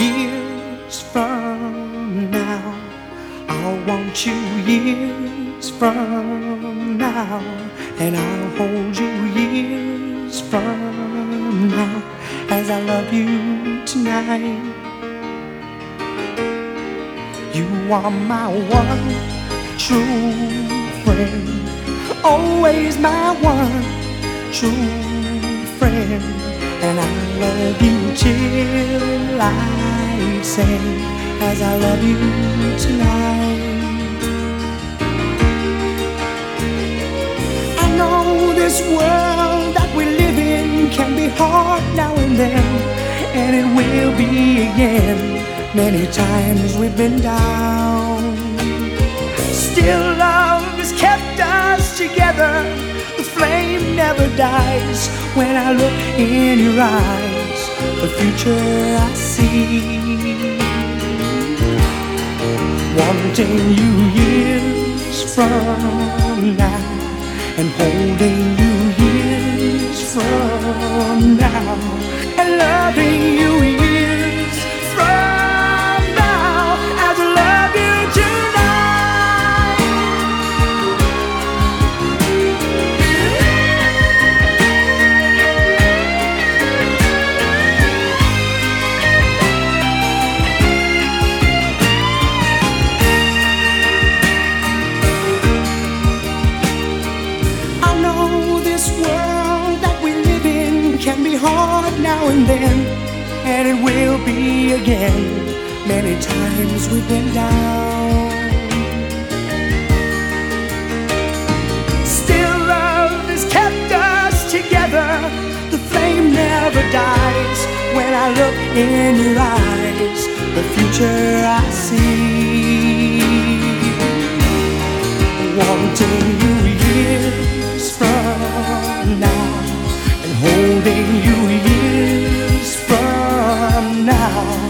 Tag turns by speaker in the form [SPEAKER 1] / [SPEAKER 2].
[SPEAKER 1] years from now. I'll want you years from now, and I'll hold you years from now as I love you tonight. You are my one true friend, always my one true friend, and I love you till I say, as I love you tonight. I know this world that we live in can be hard now and then, and it will be again. Many times we've been down. Still, love has kept us together. The flame never dies. When I look in your eyes, the future I see. Wanting you years from now, and holding you years from now, and loving you can be hard now and then, and it will be again. Many times we've been down. Still, love has kept us together. The flame never dies. When I look in your eyes, the future I see. now.